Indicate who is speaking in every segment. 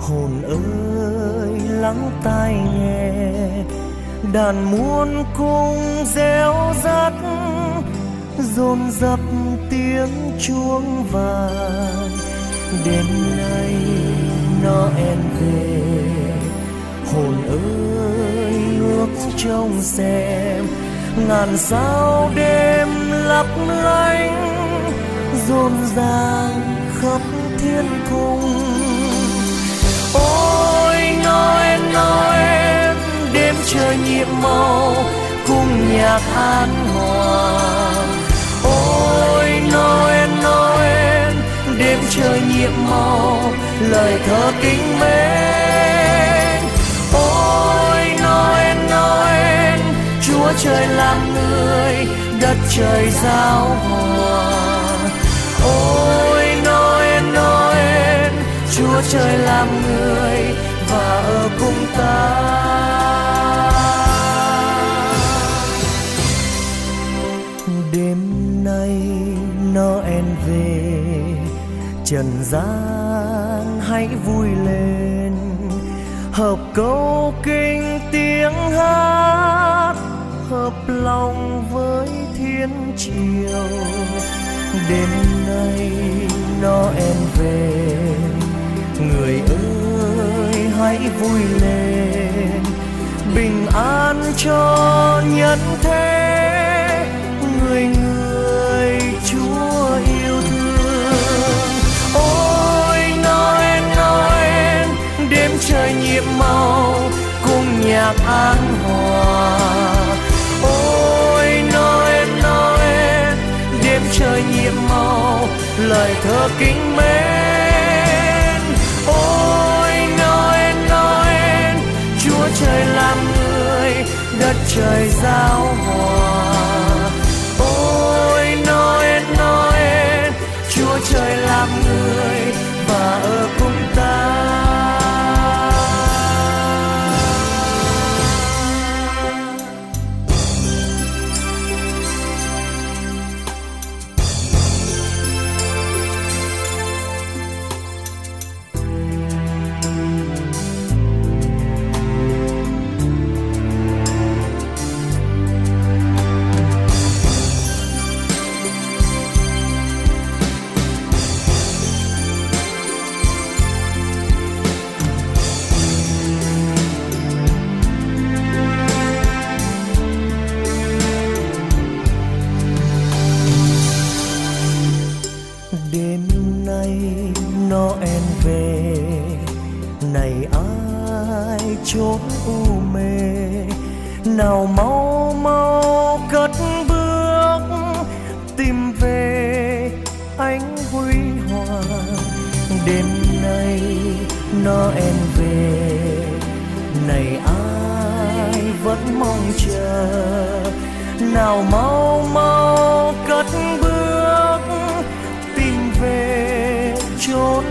Speaker 1: hồn ơi, lắng tai nghe. Đàn muôn cung reo rắt dồn dập tiếng chuông vàng. Đêm nay nó em về. Hồn ơi, ước trông xem. Ngàn sao đêm lấp lánh rộn ràng khắp thiên cung. Ôi Noel Noel đêm trời nhiệm màu cùng nhạc an hòa. Ôi Noel Noel đêm trời nhiệm màu, lời thơ kính mến. Ôi Noel Noel Chúa trời làm người, đất trời giao hòa. Trời làm người và ở cùng ta. Đêm nay Noel về, trần gian hãy vui lên. Hợp câu kinh tiếng hát, hợp lòng với thiên chiều đêm nay Noel về hãy vui lên, bình an cho nhân thế. Người người Chúa yêu thương. Ôi, Noel Noel, đêm trời nhiệm màu cùng nhạc an hòa. Ôi, Noel Noel, đêm trời nhiệm màu, lời thơ kính mến. Trời làm người đất trời giao hòa. Chốn u mê. Nào mau mau cất bước, tìm về ánh huy hoàng. Đêm nay nó em về. Này ai vẫn mong chờ? Nào mau mau cất bước, tìm về chốn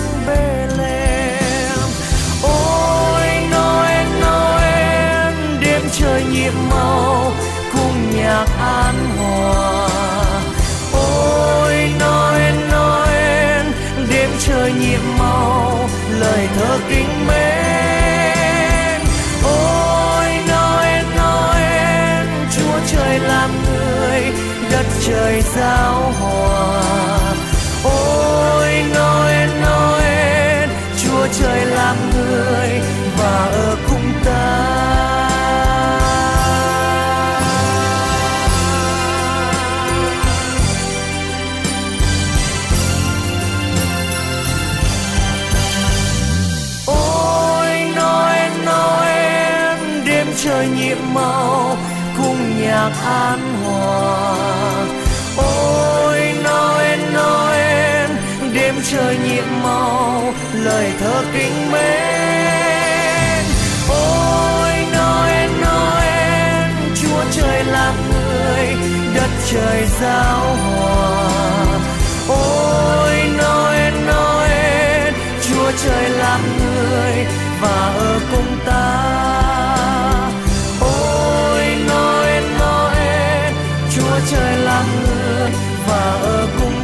Speaker 1: Thờ thơ kính mến. Ôi, Noel Noel, Chúa trời làm người, đất trời giao hòa. Trời nhiệm màu cùng nhạc an hòa. Ôi, Noel Noel, đêm trời nhiệm màu, lời thơ kính mến. Ôi, Noel Noel, Chúa trời làm người, đất trời giao hòa. chúa trời là người và ở cùng